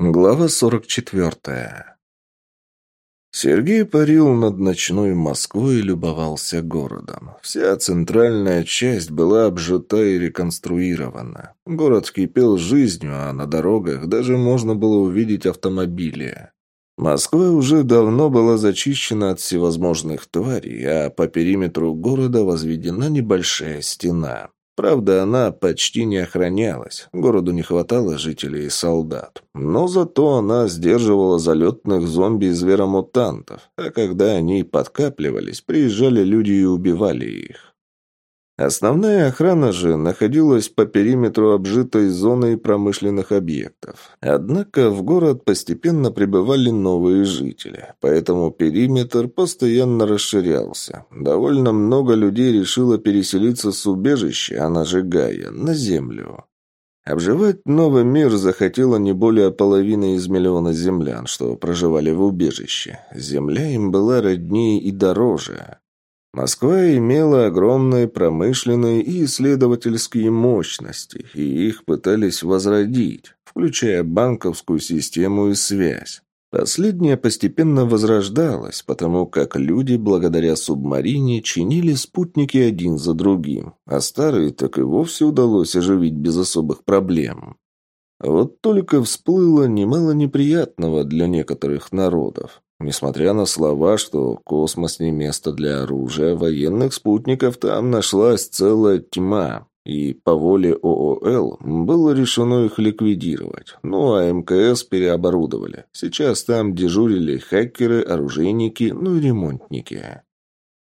Глава 44. Сергей парил над ночной Москвой и любовался городом. Вся центральная часть была обжита и реконструирована. Город кипел жизнью, а на дорогах даже можно было увидеть автомобили. Москва уже давно была зачищена от всевозможных тварей, а по периметру города возведена небольшая стена. Правда, она почти не охранялась. Городу не хватало жителей и солдат. Но зато она сдерживала залетных зомби и зверомутантов. А когда они подкапливались, приезжали люди и убивали их. Основная охрана же находилась по периметру обжитой зоны промышленных объектов. Однако в город постепенно прибывали новые жители, поэтому периметр постоянно расширялся. Довольно много людей решило переселиться с убежища, она же Гая, на землю. Обживать новый мир захотела не более половины из миллиона землян, что проживали в убежище. Земля им была роднее и дороже. Москва имела огромные промышленные и исследовательские мощности, и их пытались возродить, включая банковскую систему и связь. Последняя постепенно возрождалась, потому как люди благодаря субмарине чинили спутники один за другим, а старые так и вовсе удалось оживить без особых проблем. Вот только всплыло немало неприятного для некоторых народов. Несмотря на слова, что космос не место для оружия, военных спутников там нашлась целая тьма, и по воле ООЛ было решено их ликвидировать. Ну а МКС переоборудовали. Сейчас там дежурили хакеры, оружейники, ну и ремонтники.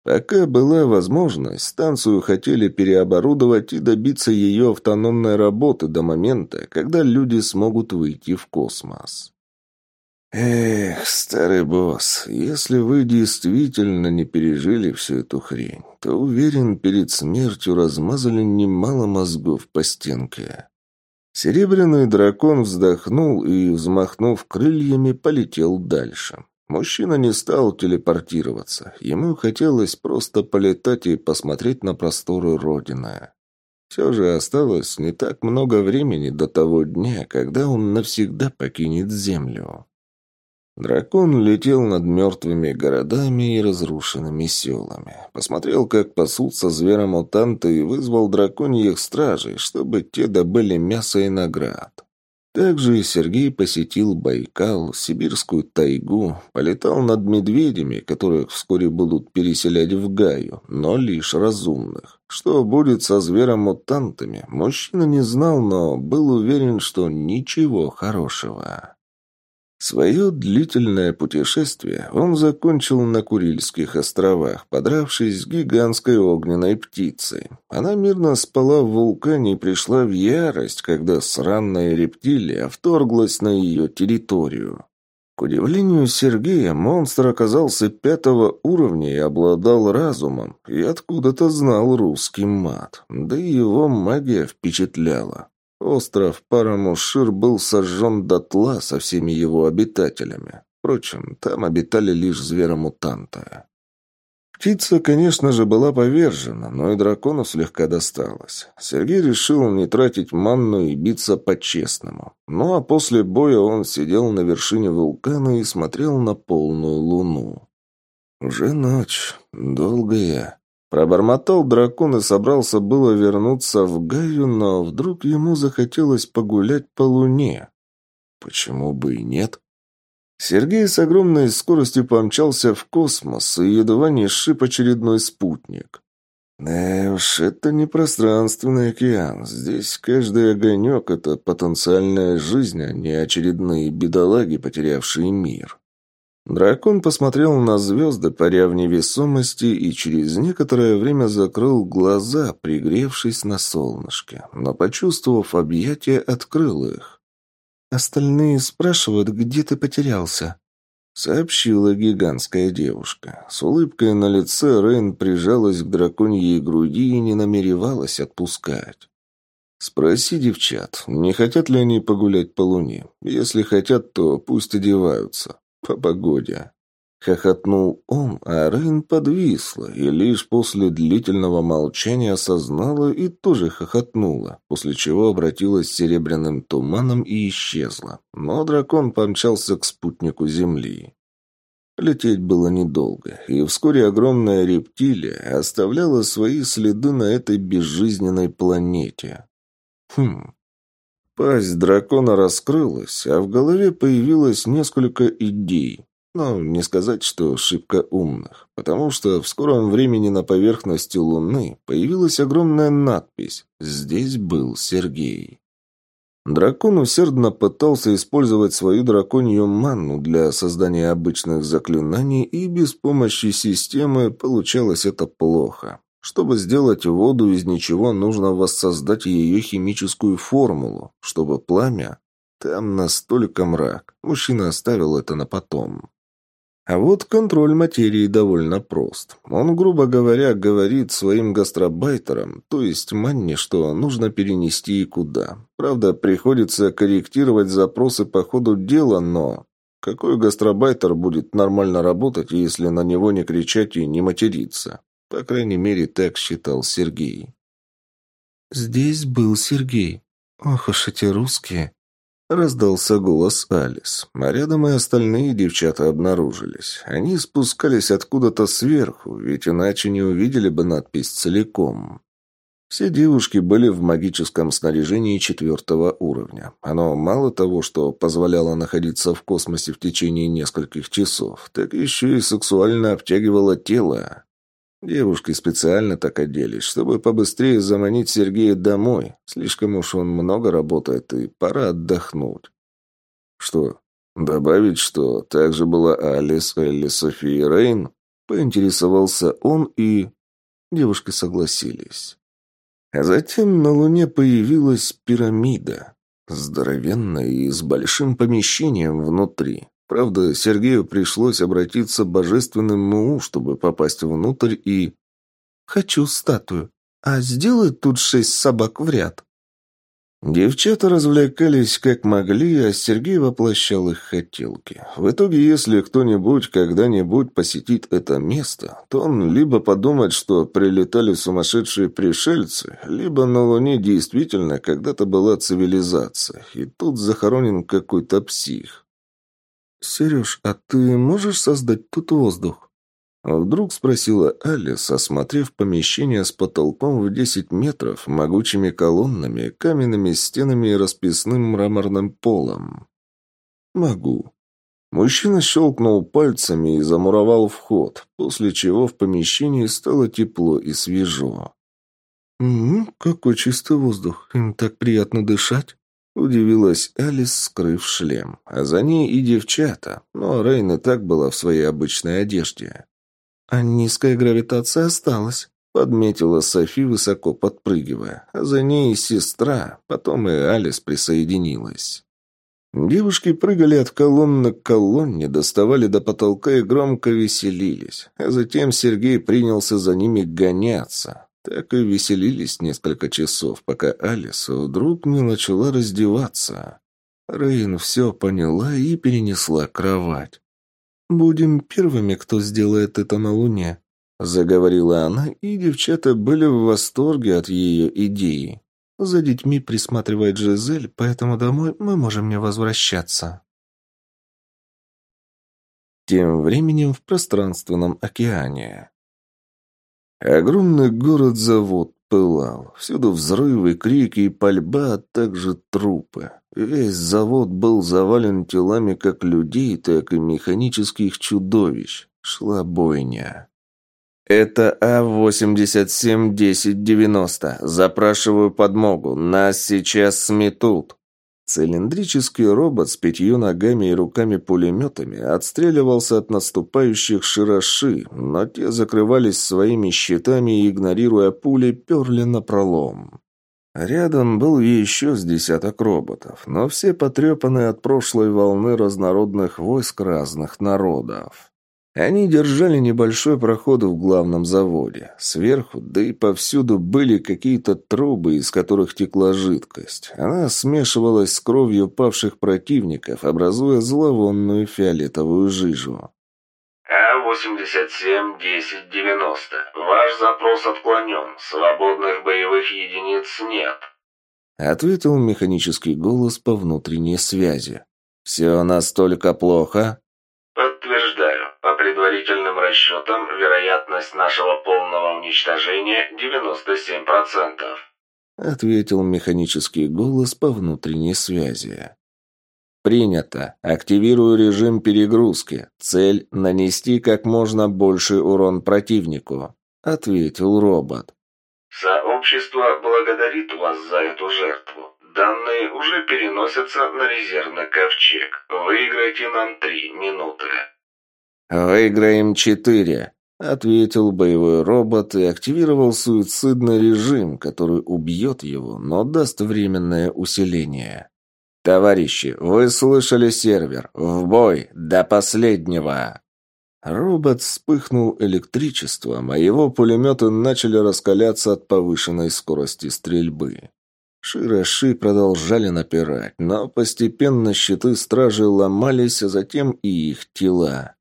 Пока была возможность, станцию хотели переоборудовать и добиться ее автономной работы до момента, когда люди смогут выйти в космос. «Эх, старый босс, если вы действительно не пережили всю эту хрень, то, уверен, перед смертью размазали немало мозгов по стенке». Серебряный дракон вздохнул и, взмахнув крыльями, полетел дальше. Мужчина не стал телепортироваться. Ему хотелось просто полетать и посмотреть на просторы Родины. Все же осталось не так много времени до того дня, когда он навсегда покинет Землю. Дракон летел над мертвыми городами и разрушенными селами. Посмотрел, как пасутся зверомутанты и вызвал драконьих стражей, чтобы те добыли мясо и наград. Также Сергей посетил Байкал, Сибирскую тайгу, полетал над медведями, которых вскоре будут переселять в Гаю, но лишь разумных. Что будет со зверомутантами, мужчина не знал, но был уверен, что ничего хорошего. Свое длительное путешествие он закончил на Курильских островах, подравшись с гигантской огненной птицей. Она мирно спала в вулкане и пришла в ярость, когда сранная рептилия вторглась на ее территорию. К удивлению Сергея, монстр оказался пятого уровня и обладал разумом, и откуда-то знал русский мат, да и его магия впечатляла. Остров Парамушир был сожжен дотла со всеми его обитателями. Впрочем, там обитали лишь зверомутанты. Птица, конечно же, была повержена, но и дракону слегка досталось. Сергей решил не тратить манну и биться по-честному. Ну а после боя он сидел на вершине вулкана и смотрел на полную луну. Уже ночь, долгая. Пробормотал дракон и собрался было вернуться в Гаю, но вдруг ему захотелось погулять по луне. Почему бы и нет? Сергей с огромной скоростью помчался в космос и едва не сшиб очередной спутник. Да уж, это не пространственный океан. Здесь каждый огонек — это потенциальная жизнь, а не очередные бедолаги, потерявшие мир. Дракон посмотрел на звезды, паря в невесомости, и через некоторое время закрыл глаза, пригревшись на солнышке, но, почувствовав объятия, открыл их. «Остальные спрашивают, где ты потерялся?» Сообщила гигантская девушка. С улыбкой на лице Рейн прижалась к драконьей груди и не намеревалась отпускать. «Спроси девчат, не хотят ли они погулять по луне? Если хотят, то пусть одеваются. По погоде. Хохотнул он, а Рейн подвисла, и лишь после длительного молчания осознала и тоже хохотнула, после чего обратилась серебряным туманом и исчезла. Но дракон помчался к спутнику Земли. Лететь было недолго, и вскоре огромная рептилия оставляла свои следы на этой безжизненной планете. Хм. Пасть дракона раскрылась, а в голове появилось несколько идей. Но не сказать, что шибко умных, потому что в скором времени на поверхности Луны появилась огромная надпись «Здесь был Сергей». Дракон усердно пытался использовать свою драконью манну для создания обычных заклинаний, и без помощи системы получалось это плохо. Чтобы сделать воду из ничего, нужно воссоздать ее химическую формулу, чтобы пламя... Там настолько мрак. Мужчина оставил это на потом. А вот контроль материи довольно прост. Он, грубо говоря, говорит своим гастробайтерам, то есть манне, что нужно перенести и куда. Правда, приходится корректировать запросы по ходу дела, но... Какой гастробайтер будет нормально работать, если на него не кричать и не материться? По крайней мере, так считал Сергей. «Здесь был Сергей. Ох уж эти русские!» Раздался голос Алис, а рядом и остальные девчата обнаружились. Они спускались откуда-то сверху, ведь иначе не увидели бы надпись целиком. Все девушки были в магическом снаряжении четвертого уровня. Оно мало того, что позволяло находиться в космосе в течение нескольких часов, так еще и сексуально обтягивало тело. Девушки специально так оделись, чтобы побыстрее заманить Сергея домой. Слишком уж он много работает, и пора отдохнуть. Что, добавить, что также была Алис, Элли, София и Рейн? Поинтересовался он, и... Девушки согласились. А затем на Луне появилась пирамида. Здоровенная и с большим помещением внутри. Правда, Сергею пришлось обратиться к божественному чтобы попасть внутрь и... «Хочу статую. А сделай тут шесть собак в ряд». Девчата развлекались как могли, а Сергей воплощал их хотелки. В итоге, если кто-нибудь когда-нибудь посетит это место, то он либо подумает, что прилетали сумасшедшие пришельцы, либо на Луне действительно когда-то была цивилизация, и тут захоронен какой-то псих. «Сереж, а ты можешь создать тут воздух?» Вдруг спросила Алис, осмотрев помещение с потолком в 10 метров, могучими колоннами, каменными стенами и расписным мраморным полом. «Могу». Мужчина щелкнул пальцами и замуровал вход, после чего в помещении стало тепло и свежо. «Угу, какой чистый воздух, им так приятно дышать». Удивилась Алис, скрыв шлем. А за ней и девчата. Но Рейн и так была в своей обычной одежде. «А низкая гравитация осталась», — подметила Софи, высоко подпрыгивая. А за ней и сестра. Потом и Алис присоединилась. Девушки прыгали от колонны к колонне, доставали до потолка и громко веселились. А затем Сергей принялся за ними гоняться. Так и веселились несколько часов, пока Алиса вдруг не начала раздеваться. Рейн все поняла и перенесла кровать. «Будем первыми, кто сделает это на Луне», — заговорила она, и девчата были в восторге от ее идеи. «За детьми присматривает Жизель, поэтому домой мы можем не возвращаться». Тем временем в пространственном океане. Огромный город-завод пылал. Всюду взрывы, крики и пальба, а также трупы. Весь завод был завален телами как людей, так и механических чудовищ. Шла бойня. «Это А-87-1090. Запрашиваю подмогу. Нас сейчас сметут». Цилиндрический робот с пятью ногами и руками-пулеметами отстреливался от наступающих широши, но те закрывались своими щитами и, игнорируя пули, перли на пролом. Рядом был еще с десяток роботов, но все потрепаны от прошлой волны разнородных войск разных народов. Они держали небольшой проход в главном заводе. Сверху, да и повсюду были какие-то трубы, из которых текла жидкость. Она смешивалась с кровью павших противников, образуя зловонную фиолетовую жижу. А-87-10-90. Ваш запрос отклонен. Свободных боевых единиц нет. Ответил механический голос по внутренней связи. «Все настолько плохо?» Расчетам, вероятность нашего полного уничтожения 97%. Ответил механический голос по внутренней связи. «Принято. Активирую режим перегрузки. Цель – нанести как можно больший урон противнику», – ответил робот. Сообщество благодарит вас за эту жертву. Данные уже переносятся на резервный ковчег. Выиграйте нам три минуты. «Выиграем четыре», — ответил боевой робот и активировал суицидный режим, который убьет его, но даст временное усиление. «Товарищи, вы слышали сервер. В бой! До последнего!» Робот вспыхнул электричеством, а его пулеметы начали раскаляться от повышенной скорости стрельбы. Широши продолжали напирать, но постепенно щиты стражи ломались, а затем и их тела.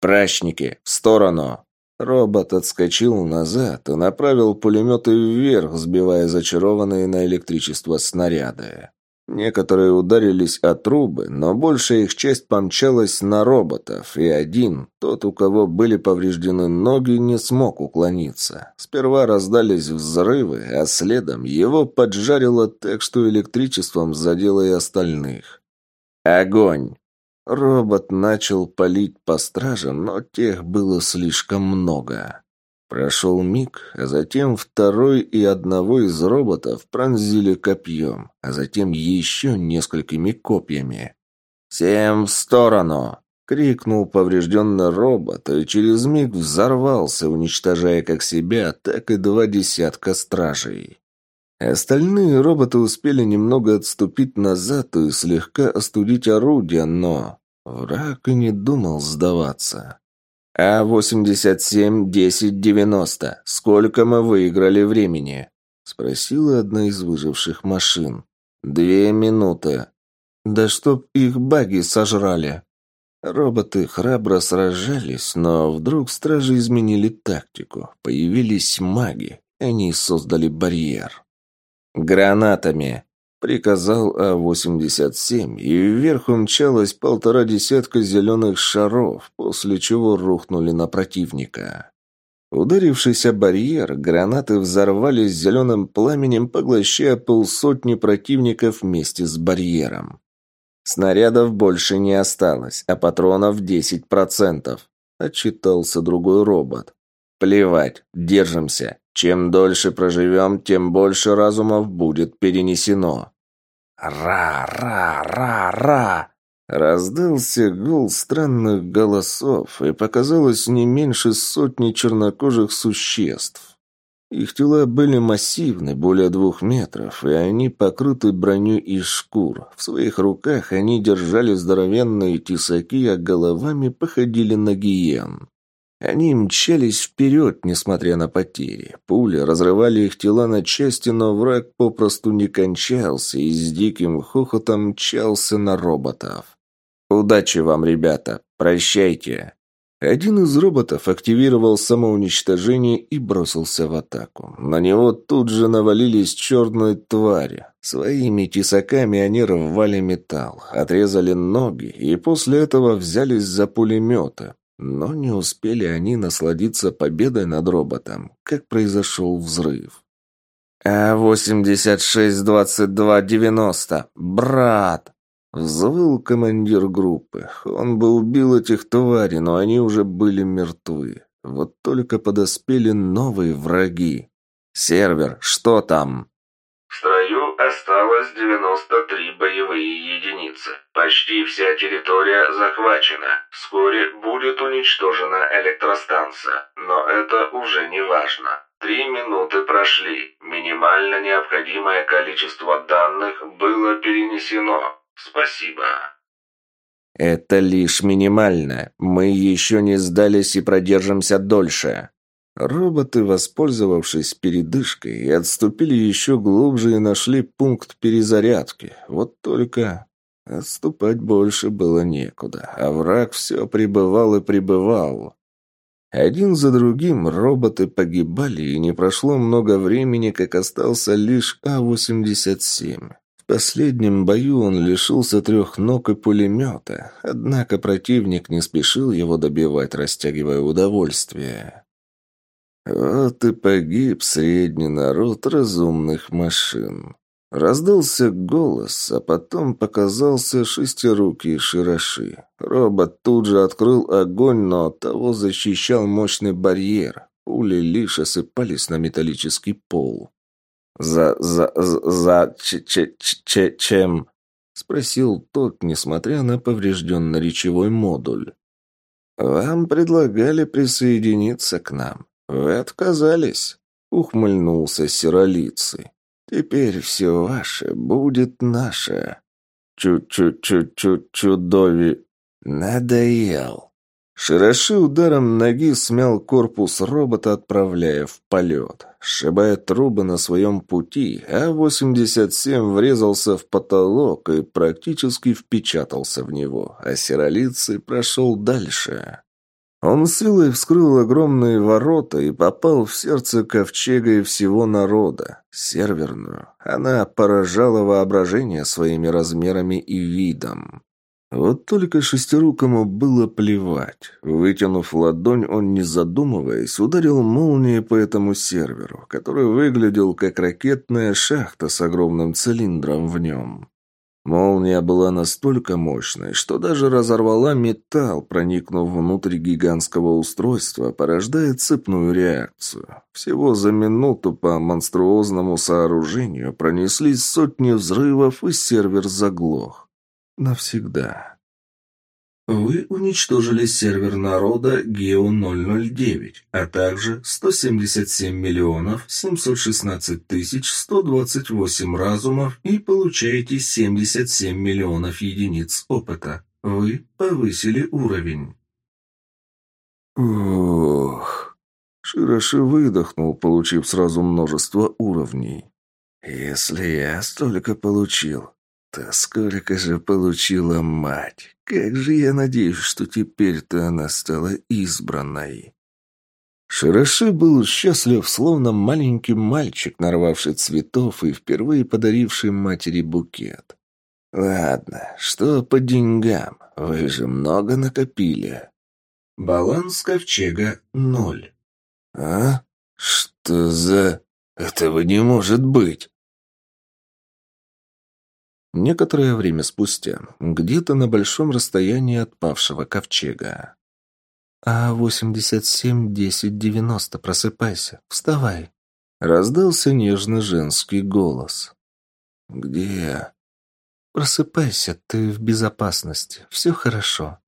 «Прачники, в сторону!» Робот отскочил назад и направил пулеметы вверх, сбивая зачарованные на электричество снаряды. Некоторые ударились о трубы, но большая их часть помчалась на роботов, и один, тот, у кого были повреждены ноги, не смог уклониться. Сперва раздались взрывы, а следом его поджарило так, что электричеством задело и остальных. «Огонь!» Робот начал палить по стражам, но тех было слишком много. Прошел миг, а затем второй и одного из роботов пронзили копьем, а затем еще несколькими копьями. «Всем в сторону!» — крикнул поврежденный робот, и через миг взорвался, уничтожая как себя, так и два десятка стражей. Остальные роботы успели немного отступить назад и слегка остудить орудие, но враг и не думал сдаваться. «А-87-10-90. Сколько мы выиграли времени?» — спросила одна из выживших машин. «Две минуты». «Да чтоб их баги сожрали!» Роботы храбро сражались, но вдруг стражи изменили тактику. Появились маги. Они создали барьер. «Гранатами!» Приказал А-87, и вверх умчалось полтора десятка зеленых шаров, после чего рухнули на противника. Ударившись о барьер, гранаты взорвались зеленым пламенем, поглощая полсотни противников вместе с барьером. «Снарядов больше не осталось, а патронов 10%, — отчитался другой робот. «Плевать, держимся. Чем дольше проживем, тем больше разумов будет перенесено». «Ра-ра-ра-ра!» Раздался гул странных голосов, и показалось не меньше сотни чернокожих существ. Их тела были массивны, более двух метров, и они покрыты броней из шкур. В своих руках они держали здоровенные тесаки, а головами походили на гиен. Они мчались вперед, несмотря на потери. Пули разрывали их тела на части, но враг попросту не кончался и с диким хохотом мчался на роботов. «Удачи вам, ребята! Прощайте!» Один из роботов активировал самоуничтожение и бросился в атаку. На него тут же навалились черные твари. Своими тесаками они рвали металл, отрезали ноги и после этого взялись за пулеметы. Но не успели они насладиться победой над роботом, как произошел взрыв. «А-86-22-90! Брат!» Взвыл командир группы. Он бы убил этих тварей, но они уже были мертвы. Вот только подоспели новые враги. «Сервер, что там?» Осталось 93 боевые единицы. Почти вся территория захвачена. Вскоре будет уничтожена электростанция. Но это уже не важно. Три минуты прошли. Минимально необходимое количество данных было перенесено. Спасибо. Это лишь минимально. Мы еще не сдались и продержимся дольше. Роботы, воспользовавшись передышкой, отступили еще глубже и нашли пункт перезарядки. Вот только отступать больше было некуда, а враг все прибывал и прибывал. Один за другим роботы погибали, и не прошло много времени, как остался лишь А-87. В последнем бою он лишился трех ног и пулемета, однако противник не спешил его добивать, растягивая удовольствие. Вот и погиб средний народ разумных машин. Раздался голос, а потом показался шестирукий Широши. Робот тут же открыл огонь, но от того защищал мощный барьер. Пули лишь осыпались на металлический пол. «За... за... за... ч... ч... ч... чем?» — спросил тот, несмотря на поврежденный речевой модуль. «Вам предлагали присоединиться к нам. Вы отказались», — ухмыльнулся Серолицый. Теперь все ваше будет наше. Чу-чу-чу-чу-чудови. Надоел. Широши ударом ноги смял корпус робота, отправляя в полет. Сшибая трубы на своем пути, А-87 врезался в потолок и практически впечатался в него, а Серолицый прошел дальше. Он силой вскрыл огромные ворота и попал в сердце ковчега и всего народа, серверную. Она поражала воображение своими размерами и видом. Вот только шестирукому было плевать. Вытянув ладонь, он, не задумываясь, ударил молнией по этому серверу, который выглядел как ракетная шахта с огромным цилиндром в нем. Молния была настолько мощной, что даже разорвала металл, проникнув внутрь гигантского устройства, порождая цепную реакцию. Всего за минуту по монструозному сооружению пронеслись сотни взрывов, и сервер заглох. Навсегда. Вы уничтожили сервер народа Гео-009, а также 177 миллионов 716 тысяч 128 разумов и получаете 77 миллионов единиц опыта. Вы повысили уровень. Ух. Широши выдохнул, получив сразу множество уровней. «Если я столько получил, то сколько же получила мать? Как же я надеюсь, что теперь-то она стала избранной. Широши был счастлив, словно маленький мальчик, нарвавший цветов и впервые подаривший матери букет. «Ладно, что по деньгам? Вы же много накопили». «Баланс ковчега — ноль». «А? Что за... Этого не может быть!» Некоторое время спустя, где-то на большом расстоянии от павшего ковчега. «А-87-10-90, просыпайся, вставай!» Раздался нежный женский голос. «Где?» «Просыпайся, ты в безопасности, все хорошо».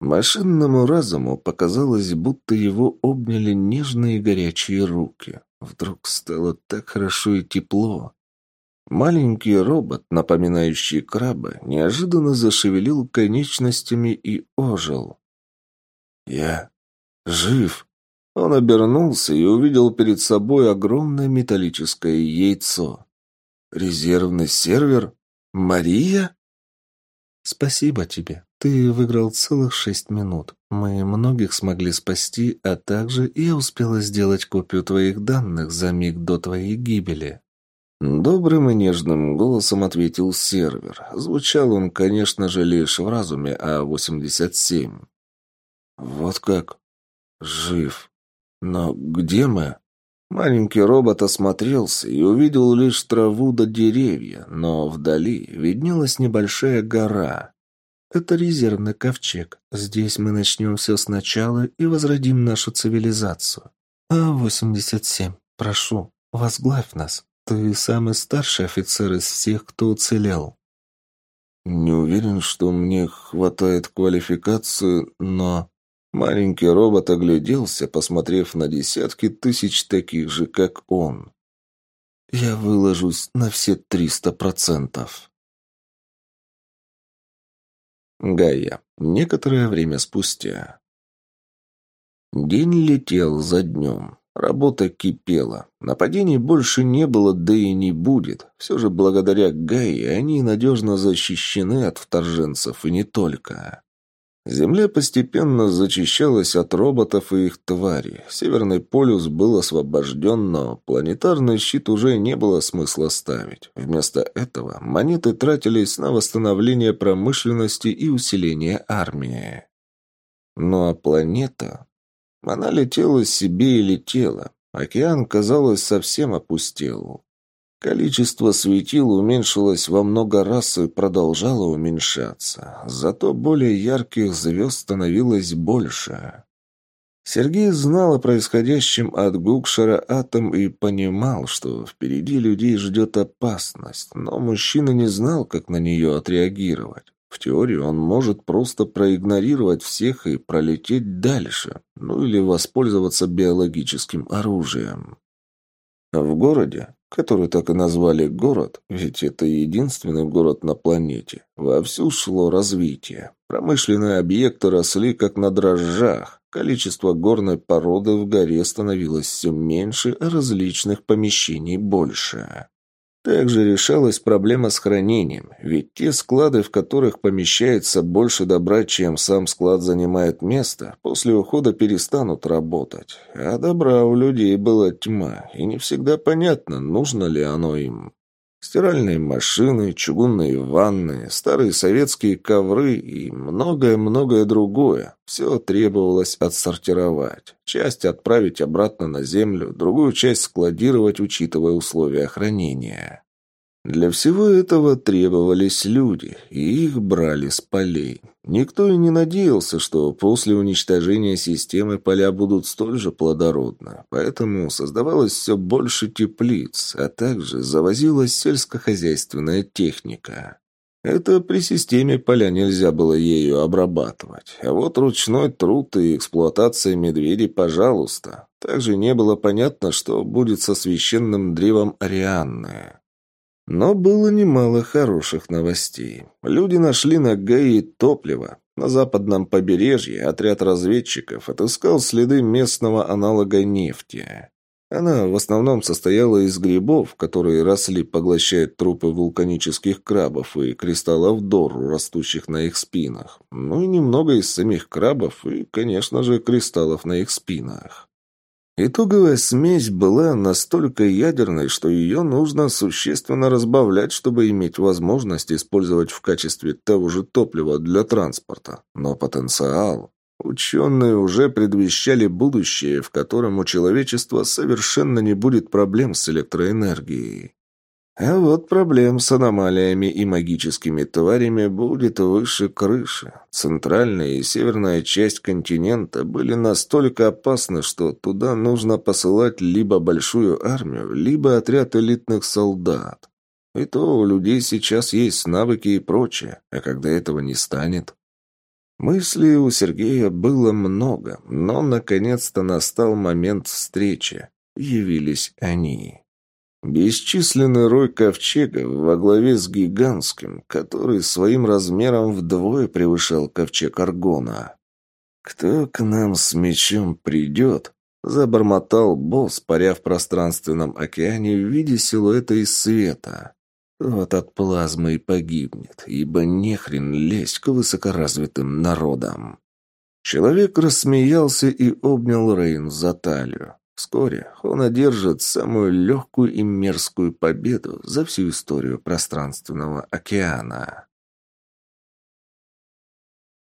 Машинному разуму показалось, будто его обняли нежные горячие руки. Вдруг стало так хорошо и тепло. Маленький робот, напоминающий краба, неожиданно зашевелил конечностями и ожил. «Я жив!» Он обернулся и увидел перед собой огромное металлическое яйцо. «Резервный сервер? Мария?» «Спасибо тебе. Ты выиграл целых шесть минут. Мы многих смогли спасти, а также я успела сделать копию твоих данных за миг до твоей гибели». Добрым и нежным голосом ответил сервер. Звучал он, конечно же, лишь в разуме А-87. «Вот как? Жив. Но где мы?» Маленький робот осмотрелся и увидел лишь траву до деревья, но вдали виднелась небольшая гора. «Это резервный ковчег. Здесь мы начнем все сначала и возродим нашу цивилизацию. А-87, прошу, возглавь нас». Ты самый старший офицер из всех, кто уцелел. Не уверен, что мне хватает квалификации, но... Маленький робот огляделся, посмотрев на десятки тысяч таких же, как он. Я выложусь на все триста процентов. Гая. Некоторое время спустя. День летел за днем. Работа кипела. Нападений больше не было, да и не будет. Все же благодаря Гае они надежно защищены от вторженцев и не только. Земля постепенно зачищалась от роботов и их тварей. Северный полюс был освобожден, но планетарный щит уже не было смысла ставить. Вместо этого монеты тратились на восстановление промышленности и усиление армии. Ну а планета... Она летела себе и летела. Океан, казалось, совсем опустел. Количество светил уменьшилось во много раз и продолжало уменьшаться. Зато более ярких звезд становилось больше. Сергей знал о происходящем от Гукшера атом и понимал, что впереди людей ждет опасность, но мужчина не знал, как на нее отреагировать. В теории он может просто проигнорировать всех и пролететь дальше, ну или воспользоваться биологическим оружием. В городе который так и назвали город, ведь это единственный город на планете, вовсю шло развитие. Промышленные объекты росли как на дрожжах. Количество горной породы в горе становилось все меньше, а различных помещений больше. Также решалась проблема с хранением, ведь те склады, в которых помещается больше добра, чем сам склад занимает место, после ухода перестанут работать. А добра у людей была тьма, и не всегда понятно, нужно ли оно им. Стиральные машины, чугунные ванны, старые советские ковры и многое-многое другое. Все требовалось отсортировать. Часть отправить обратно на землю, другую часть складировать, учитывая условия хранения. Для всего этого требовались люди, и их брали с полей. Никто и не надеялся, что после уничтожения системы поля будут столь же плодородны, поэтому создавалось все больше теплиц, а также завозилась сельскохозяйственная техника. Это при системе поля нельзя было ею обрабатывать. А вот ручной труд и эксплуатация медведей, пожалуйста. Также не было понятно, что будет со священным древом Арианны. Но было немало хороших новостей. Люди нашли на Гаи топливо. На западном побережье отряд разведчиков отыскал следы местного аналога нефти. Она в основном состояла из грибов, которые росли, поглощая трупы вулканических крабов и кристаллов дору, растущих на их спинах. Ну и немного из самих крабов и, конечно же, кристаллов на их спинах. Итоговая смесь была настолько ядерной, что ее нужно существенно разбавлять, чтобы иметь возможность использовать в качестве того же топлива для транспорта. Но потенциал... Ученые уже предвещали будущее, в котором у человечества совершенно не будет проблем с электроэнергией. А вот проблем с аномалиями и магическими тварями будет выше крыши. Центральная и северная часть континента были настолько опасны, что туда нужно посылать либо большую армию, либо отряд элитных солдат. И то у людей сейчас есть навыки и прочее, а когда этого не станет... Мыслей у Сергея было много, но наконец-то настал момент встречи. Явились они. Бесчисленный рой ковчега во главе с гигантским, который своим размером вдвое превышал ковчег Аргона. «Кто к нам с мечом придет?» — забормотал босс, паря в пространственном океане в виде силуэта из света. «Тот от плазмы и погибнет, ибо нехрен лезть к высокоразвитым народам». Человек рассмеялся и обнял Рейн за талию. Вскоре он одержит самую легкую и мерзкую победу за всю историю пространственного океана.